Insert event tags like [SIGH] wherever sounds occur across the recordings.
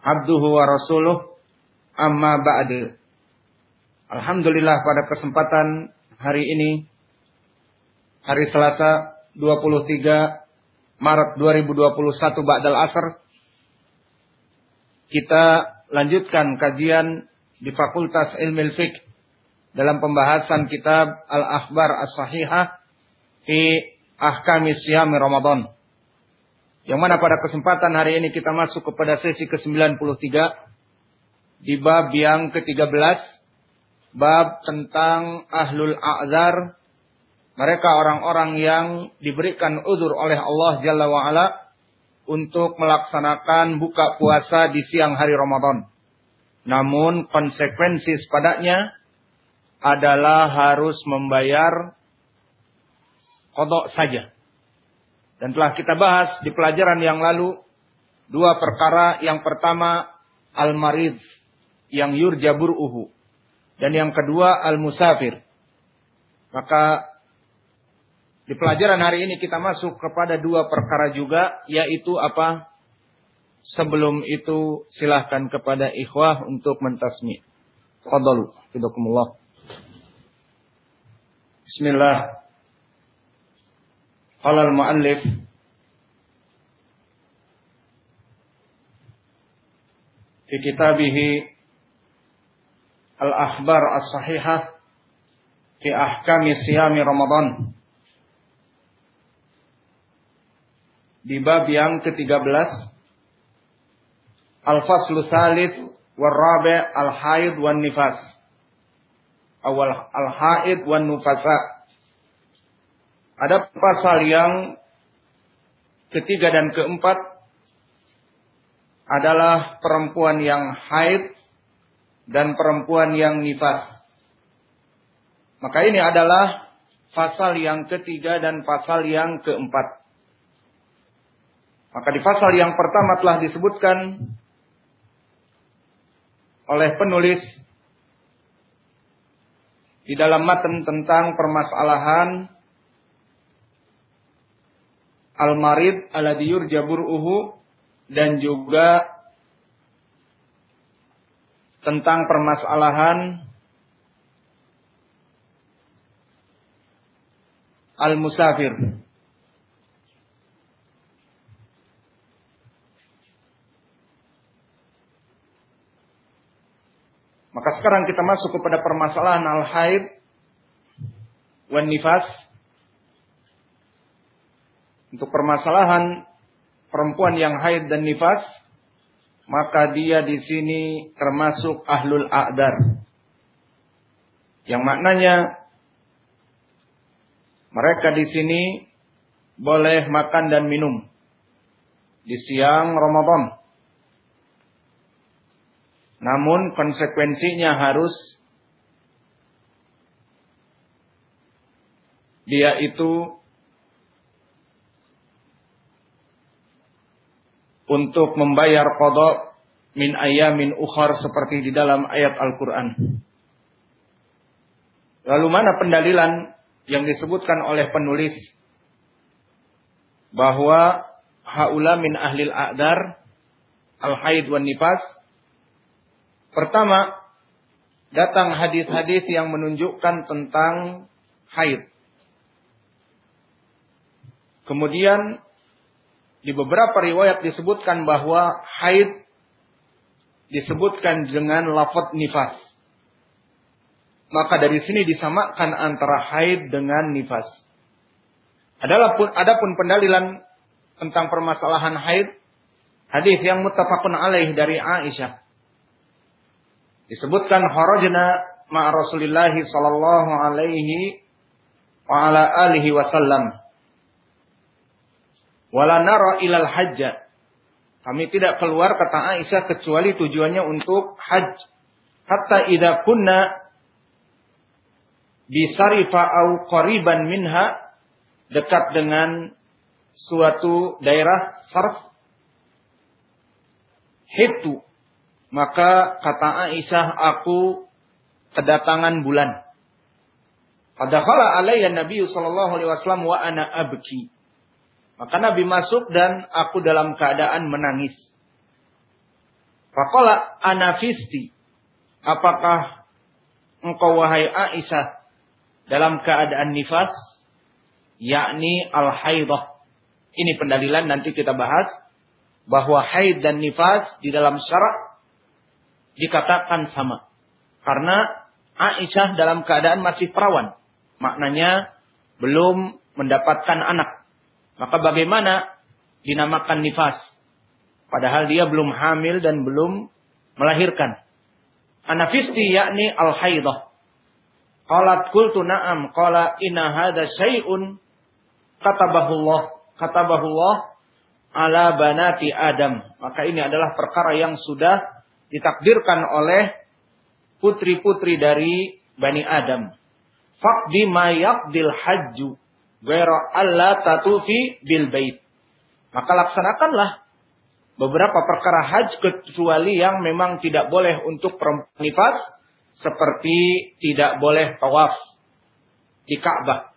abduhu wa rasuluh amma ba'du. Alhamdulillah pada kesempatan hari ini hari Selasa 23 Maret 2021 Ba'dal Asr kita lanjutkan kajian di Fakultas Ilmu Fiqh dalam pembahasan kitab Al-Akhbar As-Sahihah fi Ahkamis Siyami Ramadan. Yang mana pada kesempatan hari ini kita masuk kepada sesi ke-93 di bab yang ke-13 bab tentang ahlul a'zar mereka orang-orang yang diberikan udur oleh Allah Jalla wa ala untuk melaksanakan buka puasa di siang hari Ramadan. Namun konsekuensi sepadanya adalah harus membayar kodok saja. Dan telah kita bahas di pelajaran yang lalu dua perkara. Yang pertama al-marid yang yurjabur uhu. Dan yang kedua al-musafir. Maka di pelajaran hari ini kita masuk kepada dua perkara juga yaitu apa? Sebelum itu silahkan kepada ikhwah untuk mentasmi. Fadalu. Bismillah. Qala al-muallif fi kitabih Al-Akhbar As-Sahihah fi ahkami siyami Ramadan. Di bab yang ke-13 Al-Faslu Thalith Warrabi Al-Haid wan Nifas Awal Al-Haid wan Nufasa ada pasal yang ketiga dan keempat adalah perempuan yang haid dan perempuan yang nifas. Maka ini adalah pasal yang ketiga dan pasal yang keempat. Maka di pasal yang pertama telah disebutkan oleh penulis di dalam matan tentang permasalahan al-marid alladhi uhu dan juga tentang permasalahan al-musafir. Maka sekarang kita masuk kepada permasalahan al-haid wan nifas untuk permasalahan perempuan yang haid dan nifas, maka dia di sini termasuk ahlul a'dar. Yang maknanya mereka di sini boleh makan dan minum di siang Ramadan. Namun konsekuensinya harus dia itu untuk membayar kodok min ayamin ukhar seperti di dalam ayat Al-Quran. Lalu mana pendalilan yang disebutkan oleh penulis? Bahwa haula min ahlil a'dar al-haid wan nifas. Pertama datang hadis-hadis yang menunjukkan tentang haid. Kemudian di beberapa riwayat disebutkan bahwa haid disebutkan dengan lafaz nifas. Maka dari sini disamakan antara haid dengan nifas. Adalah pun adapun pendalilan tentang permasalahan haid hadis yang muttafaqun alaih dari Aisyah. Disebutkan kharajna ma Rasulillah sallallahu alaihi wa ala alihi wasallam wala nara ilal hajja Kami tidak keluar kata Aisyah kecuali tujuannya untuk haji. Hatta idza kunna bisarifa au qariban minha dekat dengan suatu daerah sarf hitu maka kata Aisyah aku kedatangan bulan Padahal alayya Nabi sallallahu alaihi wasallam wa ana abki. Maka Nabi masuk dan aku dalam keadaan menangis. Faqala anafisti. Apakah engkau wahai Aisyah dalam keadaan nifas? Yakni al-haidah. Ini pendalilan nanti kita bahas. Bahwa haid dan nifas di dalam syarak dikatakan sama. Karena Aisyah dalam keadaan masih perawan. Maknanya belum mendapatkan anak. Maka bagaimana dinamakan nifas? Padahal dia belum hamil dan belum melahirkan. Anafisti yakni al-haidah. Qalat kultu na'am. Qala inna hadha syai'un katabahullah. Katabahullah ala banati Adam. Maka ini adalah perkara yang sudah ditakdirkan oleh putri-putri dari Bani Adam. Faqdi ma yaqdil hajju. Gaira Allah tatufi bil bait. Maka laksanakanlah beberapa perkara haji kecuali yang memang tidak boleh untuk perempuan nifas. Seperti tidak boleh tawaf di Ka'bah.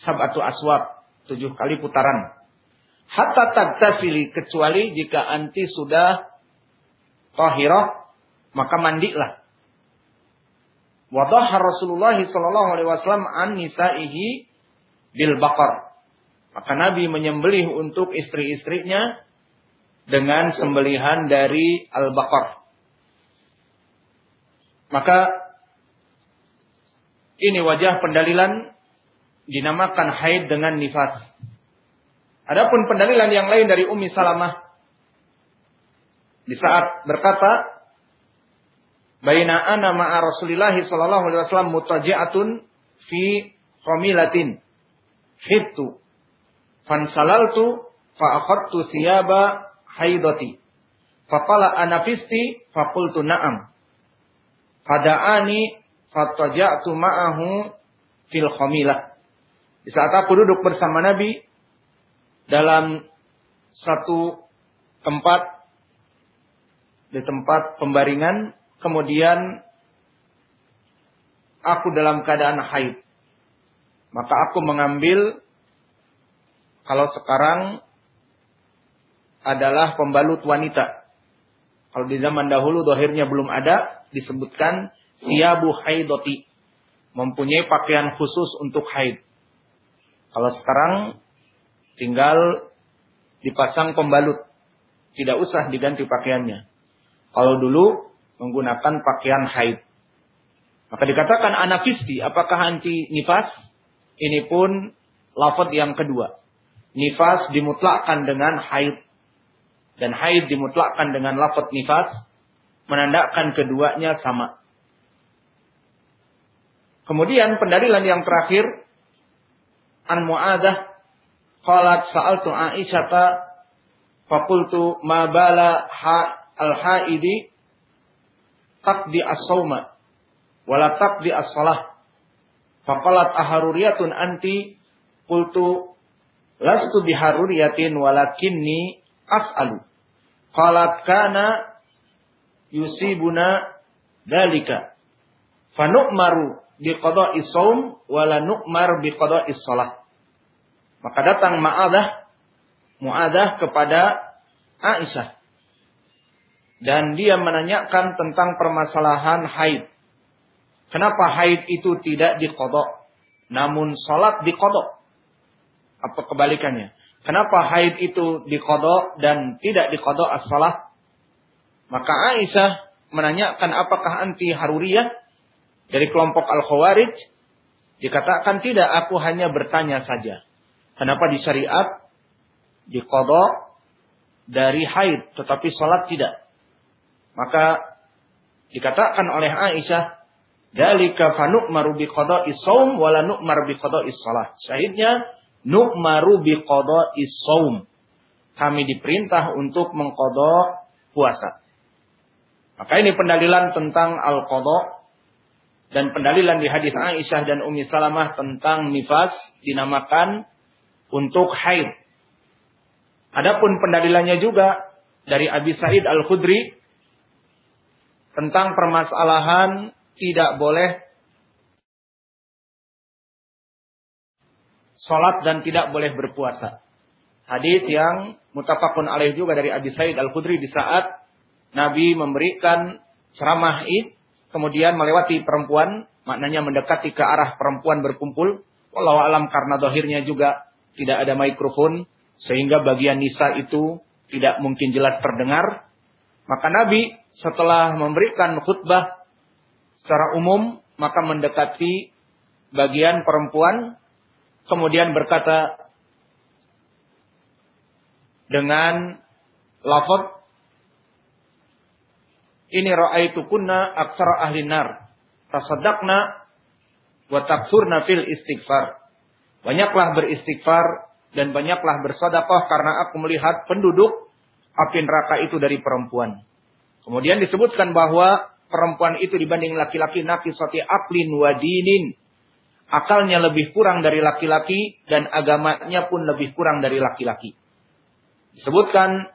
Sabatu aswab. Tujuh kali putaran. Hatta tagtasili kecuali jika anti sudah tahirah maka mandilah Wadah Rasulullah sallallahu alaihi wasallam an nisaihi bil bakar. Maka Nabi menyembelih untuk istri-istrinya dengan sembelihan dari al-bakar. Maka ini wajah pendalilan dinamakan haid dengan nifas. Adapun pendalilan yang lain dari Ummi Salamah di saat berkata Baina ana ma'a Rasulillah sallallahu alaihi wasallam mutaji'atun fi khamilatin. Khittu. Fansalaltu fa akhadtu thiyaba haidati. Faqala ana fisti faqultu na'am. Fada'ani fataja'tu ma'ahu fil khamilah. Di saat aku duduk bersama Nabi dalam satu tempat di tempat pembaringan kemudian aku dalam keadaan haid. Maka aku mengambil kalau sekarang adalah pembalut wanita. Kalau di zaman dahulu dohirnya belum ada, disebutkan siabu haidoti. Mempunyai pakaian khusus untuk haid. Kalau sekarang tinggal dipasang pembalut. Tidak usah diganti pakaiannya. Kalau dulu menggunakan pakaian haid. Maka dikatakan anafisti, apakah anti nifas? Ini pun lafad yang kedua. Nifas dimutlakkan dengan haid. Dan haid dimutlakkan dengan lafad nifas. Menandakan keduanya sama. Kemudian pendalilan yang terakhir. An Mu'adah. Qalat sa'altu Aisyata. Fakultu ma bala ha al-haidi taqdi as-sauma wala taqdi as-salah. Faqalat aharuriyatun anti qultu lastu biharuriyatin walakinni as'alu. Qalat kana yusibuna dalika. Fanu'maru biqada'i saum wala nu'mar biqada'i salah. Maka datang Ma'adah Mu'adah kepada Aisyah dan dia menanyakan tentang permasalahan haid. Kenapa haid itu tidak dikodok, namun sholat dikodok? Apa kebalikannya? Kenapa haid itu dikodok dan tidak dikodok as-salah? Maka Aisyah menanyakan apakah anti haruriyah dari kelompok al-khawarij? Dikatakan tidak, aku hanya bertanya saja. Kenapa di syariat dikodok dari haid, tetapi sholat tidak? Maka dikatakan oleh Aisyah, "Dalika fa nu'maru bi qada'i shaum wa la nu'mar bi qada'i shalah." Syahidnya nu'maru bi qada'i shaum. kami diperintah untuk mengkodok puasa. Maka ini pendalilan tentang al-kodok dan pendalilan di hadis Aisyah dan Umi Salamah tentang nifas dinamakan untuk haid. Adapun pendalilannya juga dari Abi Said Al-Khudri tentang permasalahan tidak boleh sholat dan tidak boleh berpuasa. Hadis yang mutafakun alaih juga dari Abi Said Al-Khudri di saat Nabi memberikan ceramah id, kemudian melewati perempuan, maknanya mendekati ke arah perempuan berkumpul. Walau alam karena dohirnya juga tidak ada mikrofon, sehingga bagian nisa itu tidak mungkin jelas terdengar. Maka Nabi setelah memberikan khutbah secara umum, maka mendekati bagian perempuan, kemudian berkata dengan lafaz ini ra'aitu kunna aksara ahli nar tasaddaqna wa taksurna fil istighfar banyaklah beristighfar dan banyaklah bersedekah karena aku melihat penduduk api neraka itu dari perempuan. Kemudian disebutkan bahwa perempuan itu dibanding laki-laki nakisati aklin wadinin. Akalnya lebih kurang dari laki-laki dan agamanya pun lebih kurang dari laki-laki. Disebutkan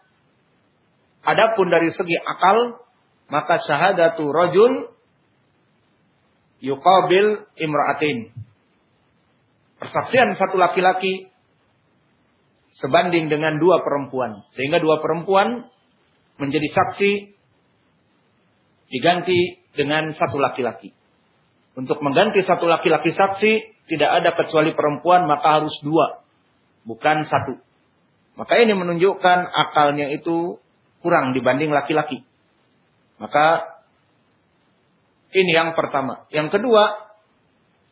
adapun dari segi akal maka syahadatu rajul yuqabil imra'atin. Persaksian satu laki-laki sebanding dengan dua perempuan. Sehingga dua perempuan menjadi saksi diganti dengan satu laki-laki. Untuk mengganti satu laki-laki saksi tidak ada kecuali perempuan maka harus dua. Bukan satu. Maka ini menunjukkan akalnya itu kurang dibanding laki-laki. Maka ini yang pertama. Yang kedua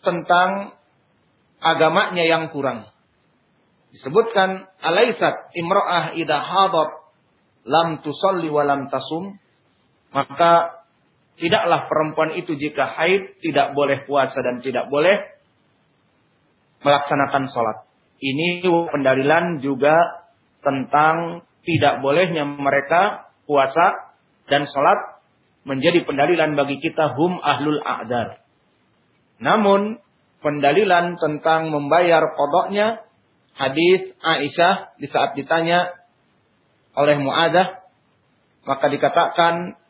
tentang agamanya yang kurang. Disebutkan alaisat imra'ah idha hadat lam tusalli wa lam tasum. Maka tidaklah perempuan itu jika haid tidak boleh puasa dan tidak boleh melaksanakan sholat. Ini pendalilan juga tentang tidak bolehnya mereka puasa dan sholat menjadi pendalilan bagi kita hum ahlul a'dar. Namun pendalilan tentang membayar kodoknya hadis Aisyah di saat ditanya oleh Muadah maka dikatakan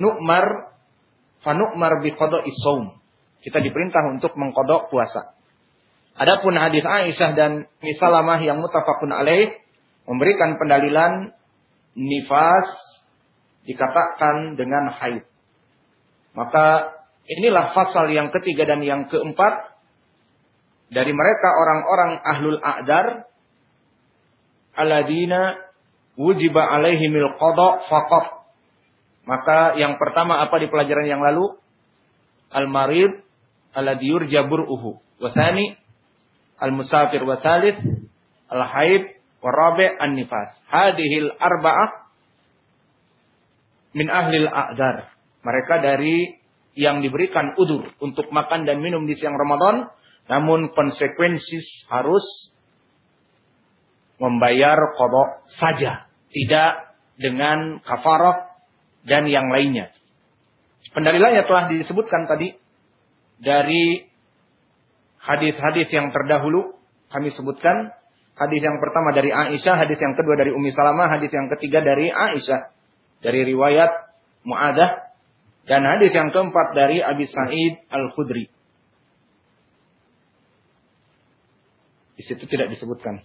nu'mar fanu'mar bi qada'i shaum. Kita diperintah untuk mengkodok puasa. Adapun hadis Aisyah dan Misalamah yang mutafakun alaih memberikan pendalilan nifas dikatakan dengan haid. Maka inilah pasal yang ketiga dan yang keempat dari mereka orang-orang ahlul a'dar aladina wujiba alaihimil qada faqat. Maka yang pertama apa di pelajaran yang lalu? Al-marid alladhi yurja bur'uhu. Wa thani al-musafir wa thalith al-haid wa rabi' an-nifas. Hadihil arba'ah min ahlil a'dar. Mereka dari yang diberikan udur untuk makan dan minum di siang Ramadan namun konsekuensi harus membayar kodok saja. Tidak dengan kafarah dan yang lainnya. Pendalilannya telah disebutkan tadi dari hadis-hadis yang terdahulu kami sebutkan. Hadis yang pertama dari Aisyah, hadis yang kedua dari Ummi Salamah, hadis yang ketiga dari Aisyah. Dari riwayat Mu'adah. Dan hadis yang keempat dari Abi Sa'id Al-Khudri. Di situ tidak disebutkan.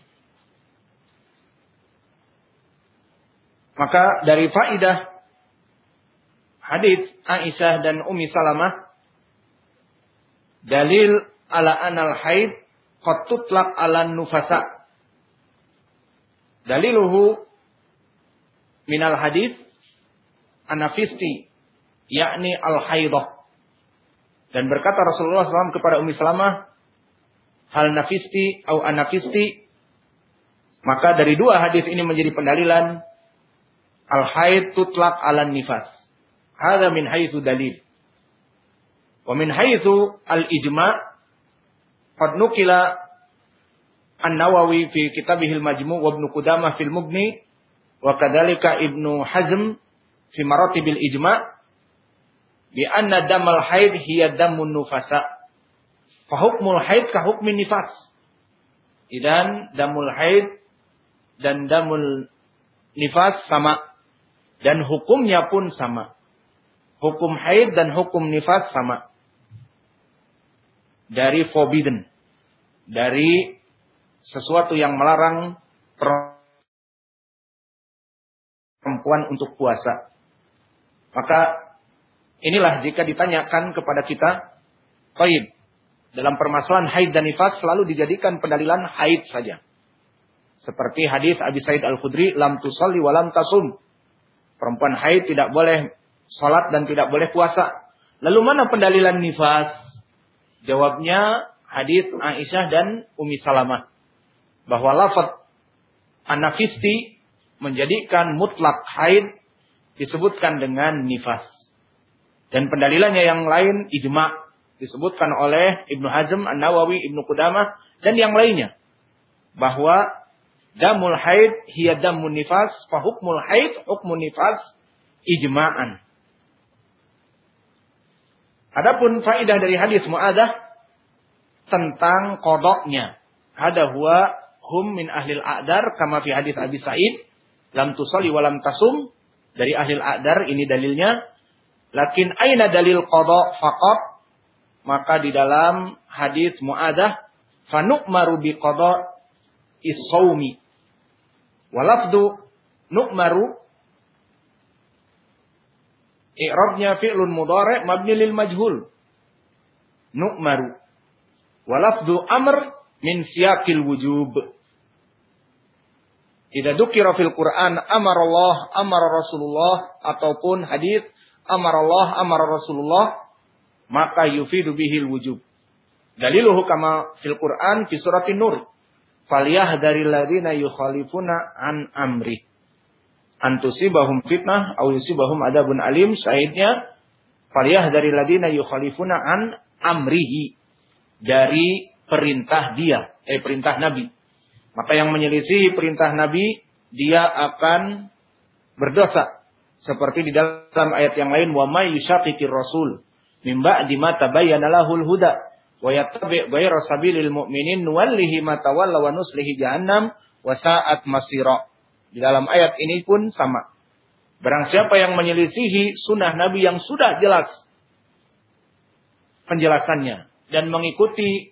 Maka dari faidah hadis Aisyah dan Ummi Salamah dalil ala anal haid qad tutlaq ala nufasa. Daliluhu minal hadis anafisti yakni al haidah. Dan berkata Rasulullah SAW kepada Ummi Salamah, hal nafisti au anafisti maka dari dua hadis ini menjadi pendalilan al haid tutlak ala nifas hadza min haitsu dalil wa min haitsu al ijma qad nukila An-Nawawi fi kitabihil Majmu' wa Ibnu Qudamah fil Mughni wa kadzalika Ibnu Hazm fi maratibil ijma' bi anna damal haid hiya damun nufasa. Fa hukmul haid ka hukmin nifas. Dan damul haid dan damul nifas sama. Dan hukumnya pun sama. Hukum haid dan hukum nifas sama. Dari forbidden. Dari sesuatu yang melarang perempuan untuk puasa. Maka inilah jika ditanyakan kepada kita, Taib, dalam permasalahan haid dan nifas selalu dijadikan pendalilan haid saja. Seperti hadis Abi Said Al-Khudri, lam tusalli wa lam tasum. Perempuan haid tidak boleh salat dan tidak boleh puasa. Lalu mana pendalilan nifas? Jawabnya hadis Aisyah dan Umi Salamah. Bahwa lafaz anafisti menjadikan mutlak haid disebutkan dengan nifas. Dan pendalilannya yang lain ijma disebutkan oleh Ibnu Hazm, An-Nawawi, Ibnu Qudamah dan yang lainnya. Bahwa damul haid hiya damun nifas, fa hukmul haid hukmun nifas ijma'an. Adapun faidah dari hadis Mu'adah tentang kodoknya. Ada huwa hum min ahlil a'dar kama fi hadis Abi Sa'id lam tusalli wa lam tasum dari ahli adar ini dalilnya. Lakin aina dalil qada faqat maka di dalam hadis muadah fanukmaru bi qada isaumi. Walafdu nukmaru i'rabnya fi'lun mudhari' mabni lil majhul. Nukmaru. Walafdu amr min siyaqil wujub. Tidak dukira fil Quran amar Allah, amar Rasulullah ataupun hadis amar Allah, amar Rasulullah maka yufidu bihil wujub. Daliluhu kama fil Quran fi surat Nur. Faliyah dari ladina yukhalifuna an amri. Antusibahum fitnah au yusibahum adabun alim. Syahidnya faliyah dari ladina yukhalifuna an amrihi. Dari perintah dia, eh perintah Nabi. Maka yang menyelisihi perintah Nabi, dia akan berdosa. Seperti di dalam ayat yang lain, wa may rasul min ba'di ma tabayyana lahul huda wa yattabi' ghayra sabilil mu'minin nuwallihi ma tawalla wa nuslihi jahannam wa. Di dalam ayat ini pun sama. Barang siapa yang menyelisihi sunnah Nabi yang sudah jelas penjelasannya dan mengikuti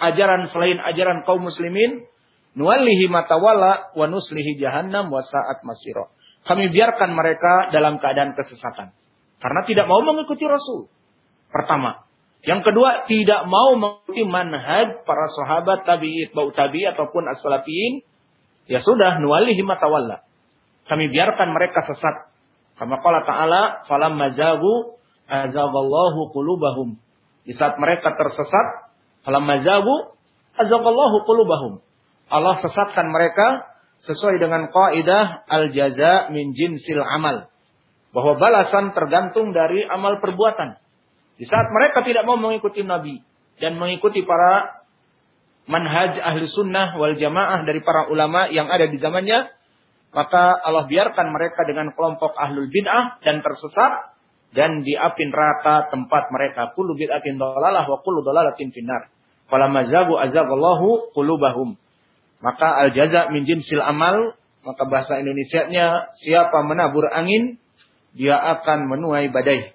ajaran selain ajaran kaum muslimin, nuwallihi matawala wa nuslihi jahannam wa sa'at masiro. Kami biarkan mereka dalam keadaan kesesatan. Karena tidak mau mengikuti Rasul. Pertama. Yang kedua, tidak mau mengikuti manhaj para sahabat tabi'it, bau ataupun as-salafiyin. Ya sudah, nuwallihi matawalla. Kami biarkan mereka sesat. Kama qala ta'ala, falam mazagu azagallahu qulubahum. Di saat mereka tersesat, Falam mazagu azagallahu qulubahum. Allah sesatkan mereka sesuai dengan kaidah al-jaza min jinsil amal. Bahwa balasan tergantung dari amal perbuatan. Di saat mereka tidak mau mengikuti Nabi dan mengikuti para manhaj ahli sunnah wal jamaah dari para ulama yang ada di zamannya, maka Allah biarkan mereka dengan kelompok ahlul bid'ah dan tersesat dan diapin rata tempat mereka kullu bid'atin dalalah wa kullu dalalatin finnar. Falamma zagu azagallahu qulubahum. Maka al jaza min jinsil amal, maka bahasa Indonesianya siapa menabur angin dia akan menuai badai.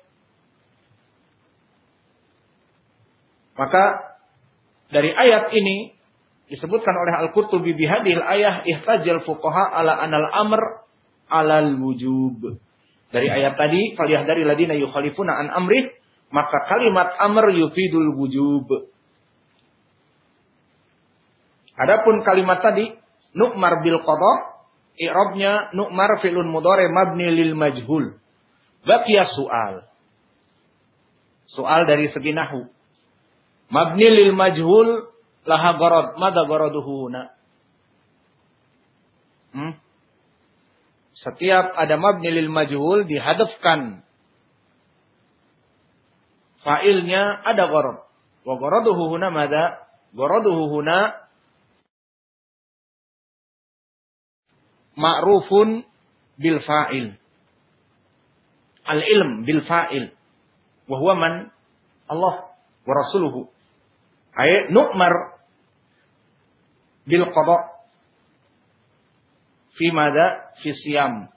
Maka dari ayat ini disebutkan oleh Al-Qurtubi bihadil ayah ihtajal fuqaha ala anal amr alal wujub. Dari ayat tadi, faliyah dari ladina yukhalifuna an amrih, maka kalimat amr yufidul wujub. Adapun kalimat tadi, nukmar bil qada, i'rabnya nukmar filun mudhari mabni lil majhul. Baqiya soal. Soal dari segi nahu. Mabni lil majhul laha gharad. Mada gharaduhu na. Hmm? Setiap ada mabni lil majhul dihadapkan. Failnya ada gharad. Wa gharaduhu huna mada? Gharaduhu huna ma'rufun bil fa'il. Al ilm bil fa'il. Wahuwa man? Allah wa rasuluhu. Ay nu'mar bil qada. Fi mada? Fi siyam.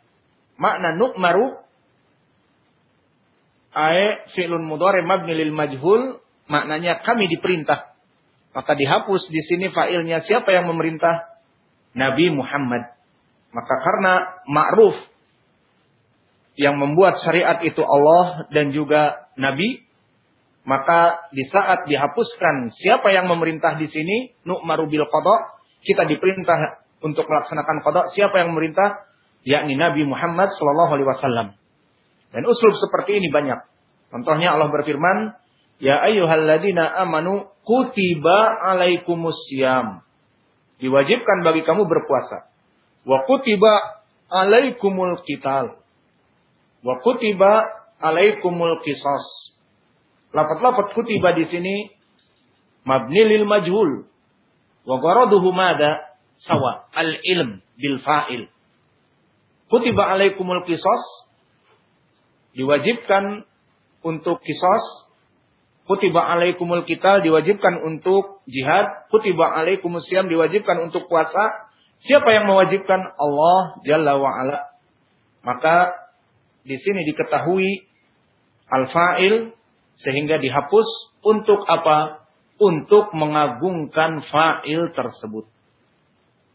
Makna nu'maru ay fi'lun mudhari mabni lil majhul maknanya kami diperintah. Maka dihapus di sini fa'ilnya siapa yang memerintah? Nabi Muhammad. Maka karena ma'ruf yang membuat syariat itu Allah dan juga Nabi, maka di saat dihapuskan siapa yang memerintah di sini, nu'maru bil qada, kita diperintah untuk melaksanakan qada, siapa yang memerintah? Yakni Nabi Muhammad sallallahu alaihi wasallam. Dan uslub seperti ini banyak. Contohnya Allah berfirman, "Ya ayyuhalladzina amanu kutiba alaikumusiyam." Diwajibkan bagi kamu berpuasa. Wa kutiba alaikumul qital. Wa kutiba alaikumul qisas. Lafat-lafat kutiba di sini mabni lil majhul. Wa gharaduhu mada sawa al-ilm bil fa'il. Kutiba alaikumul qisas diwajibkan untuk kisos Kutiba alaikumul qital diwajibkan untuk jihad. Kutiba alaikumus siam diwajibkan untuk puasa. Siapa yang mewajibkan? Allah Jalla wa'ala. Maka di sini diketahui al-fa'il sehingga dihapus untuk apa? Untuk mengagungkan fa'il tersebut.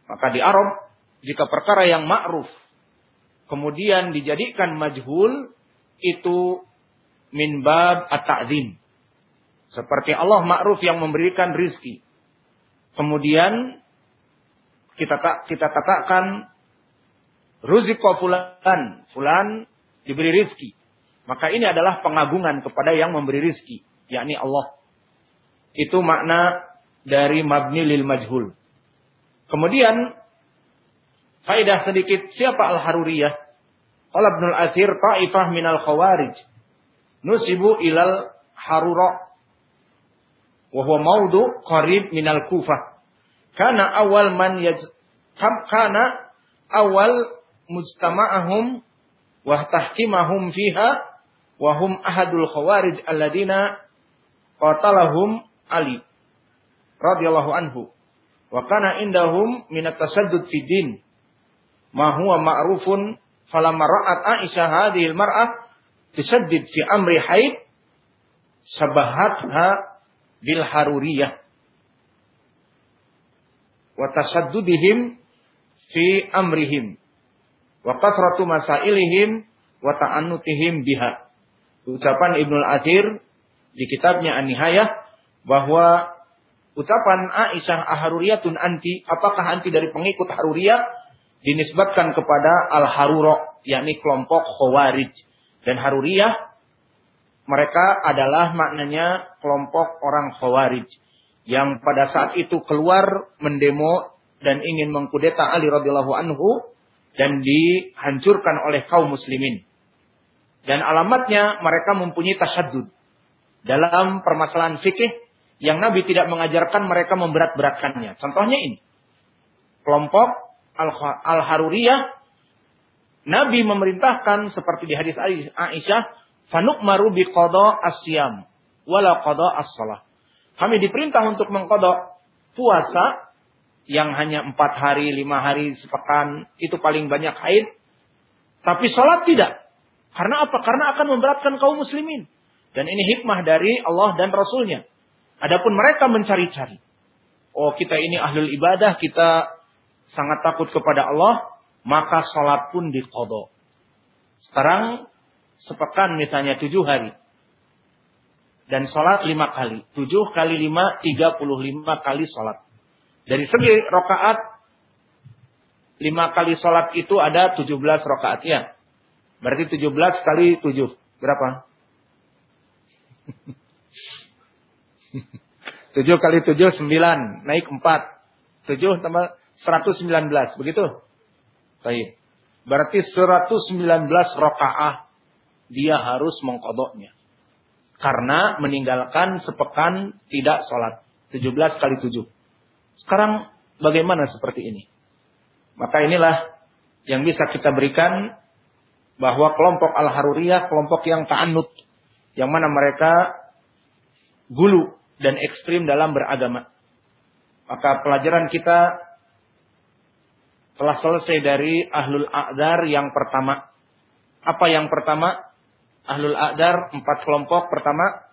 Maka di Arab jika perkara yang ma'ruf kemudian dijadikan majhul itu min bab at-ta'zim seperti Allah ma'ruf yang memberikan rizki. Kemudian kita kita katakan ruziko fulan, fulan diberi rizki. Maka ini adalah pengagungan kepada yang memberi rizki, yakni Allah. Itu makna dari mabni lil majhul. Kemudian faidah sedikit siapa al-haruriyah? Allah Ibnul Athir ta'ifah minal khawarij. Nusibu ilal harura wa huwa maudu qarib minal Kufah. Kana awal man yaj kana awal mujtama'ahum wa tahkimahum fiha wa hum ahadul khawarij alladina qatalahum Ali radhiyallahu anhu. Wa kana indahum min at-tasaddud fi din. Ma huwa ma'rufun falamma ra'at Aisyah hadhihi al-mar'ah tusaddid fi amri haid sabahatha bil haruriyah. Wa tasaddudihim fi amrihim. Wa kasratu masailihim wa ta'annutihim biha. Ucapan Ibnul Athir di kitabnya An-Nihayah bahwa ucapan Aisyah Aharuriyatun anti, apakah anti dari pengikut Haruriyah dinisbatkan kepada Al-Haruro, yakni kelompok Khawarij. Dan Haruriyah mereka adalah maknanya kelompok orang Khawarij yang pada saat itu keluar mendemo dan ingin mengkudeta Ali radhiyallahu anhu dan dihancurkan oleh kaum muslimin. Dan alamatnya mereka mempunyai tasyadud dalam permasalahan fikih yang Nabi tidak mengajarkan mereka memberat-beratkannya. Contohnya ini. Kelompok Al-Haruriyah Nabi memerintahkan seperti di hadis Aisyah Fanukmaru bi qada asyam wala qada as-salah. Kami diperintah untuk mengkodok puasa yang hanya empat hari, lima hari, sepekan, itu paling banyak haid. Tapi sholat tidak. Karena apa? Karena akan memberatkan kaum muslimin. Dan ini hikmah dari Allah dan Rasulnya. Adapun mereka mencari-cari. Oh kita ini ahlul ibadah, kita sangat takut kepada Allah. Maka sholat pun dikodok. Sekarang sepekan misalnya tujuh hari. Dan sholat lima kali. Tujuh kali lima, tiga puluh lima kali sholat. Dari segi rokaat, lima kali sholat itu ada tujuh belas rokaat. Ya. Berarti tujuh belas kali tujuh. Berapa? [LAUGHS] tujuh kali tujuh, sembilan. Naik empat. Tujuh tambah seratus sembilan belas. Begitu? Baik. Berarti seratus sembilan belas rokaat dia harus mengkodoknya. Karena meninggalkan sepekan tidak sholat. 17 kali 7. Sekarang bagaimana seperti ini? Maka inilah yang bisa kita berikan bahwa kelompok Al-Haruriyah kelompok yang ta'annud yang mana mereka gulu dan ekstrim dalam beragama. Maka pelajaran kita telah selesai dari Ahlul A'dar yang pertama. Apa yang pertama? Ahlul A'dar empat kelompok. Pertama,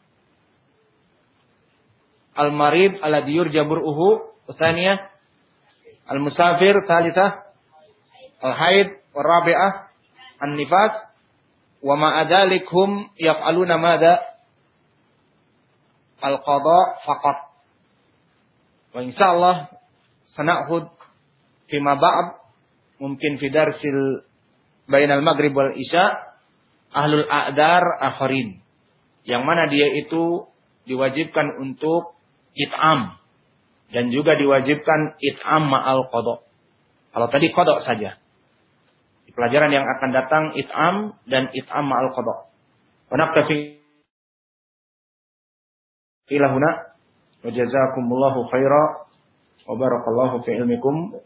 Al-Marid Al-Diyur Jabur Uhu. Usaniyah, Al-Musafir Thalithah, Al-Haid Warabi'ah, An-Nifas, wa ma'adalik hum yaf'aluna mada al-qada faqat. Wa insyaallah sana'hud fima ba'd mungkin fi darsil bainal maghrib wal isya ahlul a'dar akharin. Yang mana dia itu diwajibkan untuk it'am dan juga diwajibkan it'am ma'al qada. Kalau tadi qada saja. Pelajaran yang akan datang it'am dan it'am ma'al qada. Wa naktafi ila huna wa jazakumullahu khaira wa barakallahu fi ilmikum